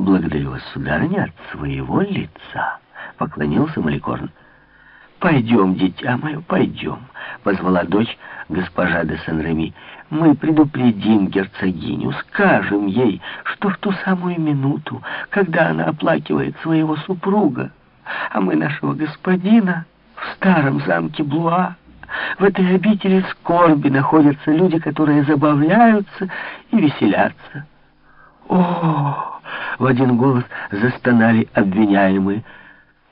«Благодарю вас, сударыня, от своего лица», — поклонился Маликорн. «Пойдем, дитя мое, пойдем», — позвала дочь госпожа де Сен-Реми. «Мы предупредим герцогиню, скажем ей, что в ту самую минуту, когда она оплакивает своего супруга, а мы нашего господина в старом замке Блуа, в этой обители скорби находятся люди, которые забавляются и веселятся. О, в один голос застонали обвиняемые.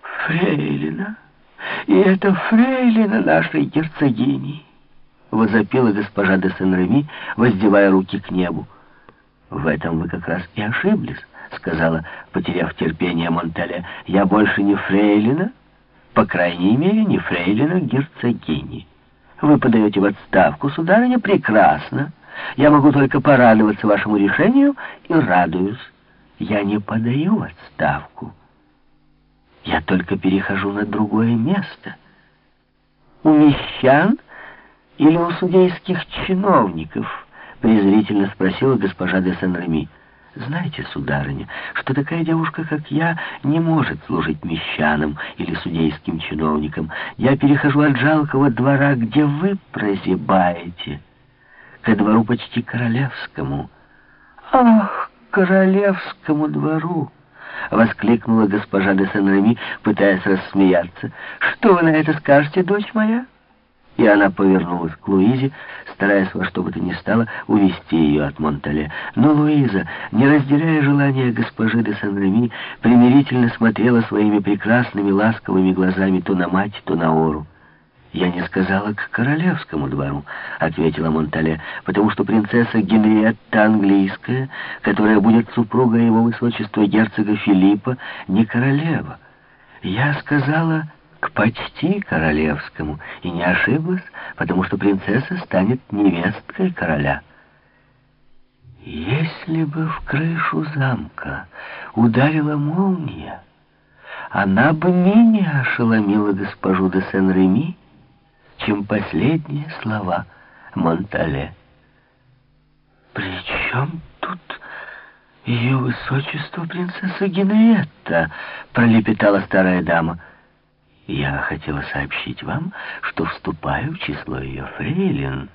Фрейлина, и это фрейлина нашей герцогини, возопила госпожа де Сен-Реми, воздевая руки к небу. В этом вы как раз и ошиблись, сказала, потеряв терпение Монтале. Я больше не фрейлина, по крайней мере, не фрейлина герцогини. Вы подаете в отставку, сударыня, прекрасно. Я могу только порадоваться вашему решению и радуюсь. Я не подаю отставку. Я только перехожу на другое место. У мещан или у судейских чиновников? Презрительно спросила госпожа де Сен-Реми. Знаете, сударыня, что такая девушка, как я, не может служить мещанам или судейским чиновникам. Я перехожу от жалкого двора, где вы прозябаете, ко двору почти королевскому. Ах, королевскому двору! — воскликнула госпожа де Сен-Реми, пытаясь рассмеяться. «Что вы на это скажете, дочь моя?» И она повернулась к Луизе, стараясь во что бы то ни стало увести ее от Монтале. Но Луиза, не разделяя желания госпожи де Сан-Реми, примирительно смотрела своими прекрасными ласковыми глазами то на мать, то на Ору. «Я не сказала к королевскому двору», — ответила Монтале, «потому что принцесса Генриетта английская, которая будет супругой его высочества герцога Филиппа, не королева. Я сказала к почти королевскому, и не ошиблась, потому что принцесса станет невесткой короля. Если бы в крышу замка ударила молния, она бы менее ошеломила госпожу де Сен-Реми, чем последние слова Монтале. «При чем тут ее высочество принцесса Генриетта?» — пролепетала старая дама. Я хотела сообщить вам, что вступаю в число ее фрейлин.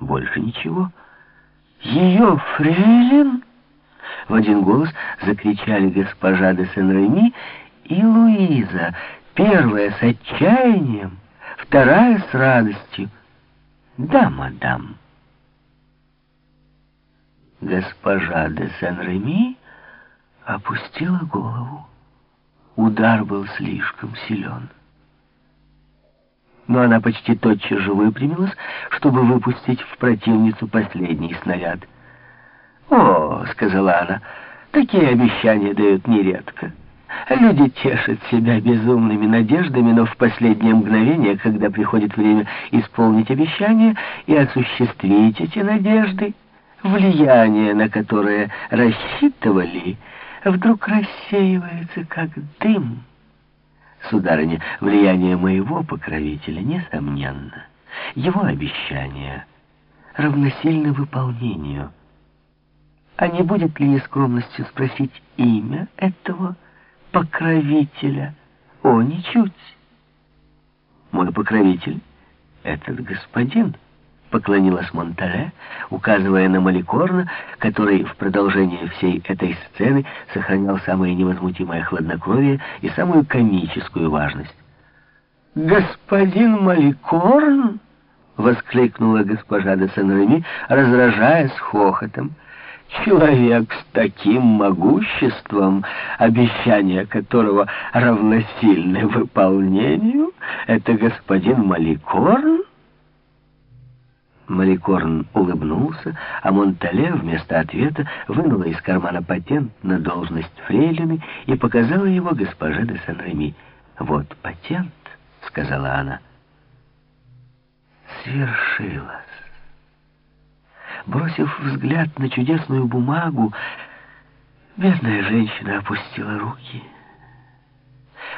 Больше ничего. Ее фрейлин? В один голос закричали госпожа де Сен-Реми и Луиза. Первая с отчаянием, вторая с радостью. Да, мадам. Госпожа де Сен-Реми опустила голову. Удар был слишком силен но она почти тотчас же выпрямилась, чтобы выпустить в противницу последний снаряд. «О», — сказала она, — «такие обещания дают нередко. Люди тешат себя безумными надеждами, но в последнее мгновение, когда приходит время исполнить обещания и осуществить эти надежды, влияние, на которое рассчитывали, вдруг рассеивается, как дым». Сударыня, влияние моего покровителя, несомненно. Его обещание равносильно выполнению. А не будет ли нескромностью спросить имя этого покровителя? О, ничуть. Мой покровитель — этот господин — поклонилась Монтале, указывая на Маликорна, который в продолжении всей этой сцены сохранял самое невозмутимое хладнокровие и самую комическую важность. «Господин Маликорн!» — воскликнула госпожа де Сен-Реми, разражаясь хохотом. «Человек с таким могуществом, обещание которого равносильны выполнению, это господин Маликорн?» Маликорн улыбнулся, а Монтале вместо ответа вынула из кармана патент на должность фрейлины и показала его госпоже де Сан-Реми. «Вот патент», — сказала она. Свершилось. Бросив взгляд на чудесную бумагу, бедная женщина опустила руки —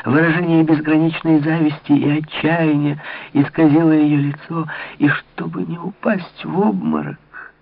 Выражение безграничной зависти и отчаяния исказило ее лицо, и чтобы не упасть в обморок,